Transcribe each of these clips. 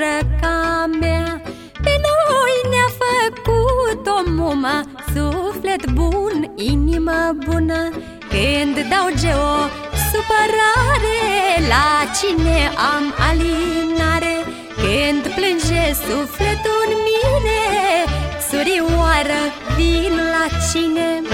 sărăca mea. Pe noi ne-a făcut o muma Suflet bun, inimă bună. Când dau geo supărare La cine am alinare Când plânge sufletul în mine Surioară, vin la cine?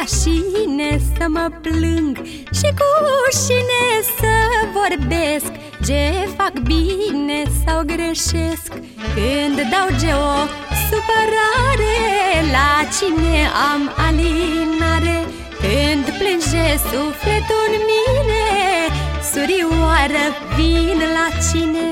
Am la șine să mă plâng Și cu șine să vorbesc. Ce fac bine sau greșesc? Când dau geo supărare La cine am alinare? Când plânge sufletul în mine Surioară vin la cine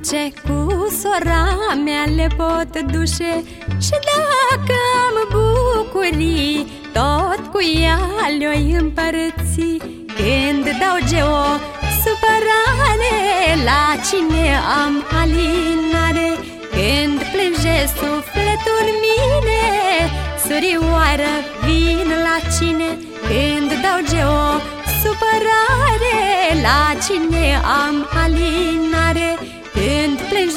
mulce Cu sora mea le pot duce. Și dacă am bucurii Tot cu ea le-o împărăți Când dau geo supărare La cine am alinare Când plânge sufletul în mine Surioară vin la cine. Când dau geo supărare La cine am alinare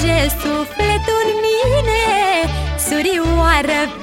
când plânge sufletul în mine. Surioară, vin la cine